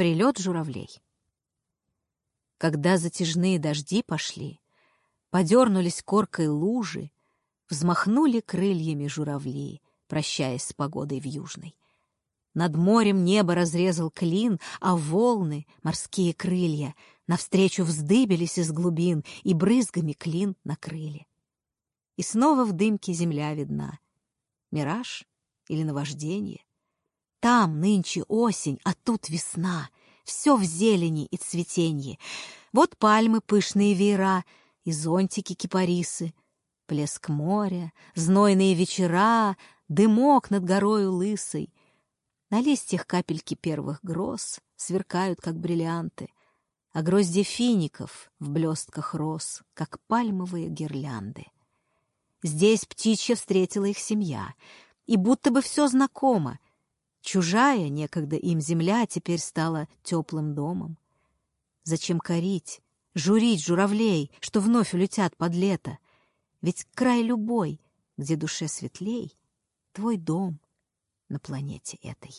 Прилет журавлей. Когда затяжные дожди пошли, подернулись коркой лужи, взмахнули крыльями журавли, прощаясь с погодой в южной. Над морем небо разрезал клин, а волны, морские крылья, навстречу вздыбились из глубин и брызгами клин накрыли. И снова в дымке земля видна. Мираж или наваждение? Там нынче осень, а тут весна. Все в зелени и цветенье. Вот пальмы, пышные веера, и зонтики кипарисы. Плеск моря, знойные вечера, дымок над горою лысой. На листьях капельки первых гроз сверкают, как бриллианты, а грозди фиников в блестках роз, как пальмовые гирлянды. Здесь птичья встретила их семья, и будто бы все знакомо. Чужая некогда им земля теперь стала теплым домом. Зачем корить, журить журавлей, что вновь улетят под лето? Ведь край любой, где душе светлей, твой дом на планете этой.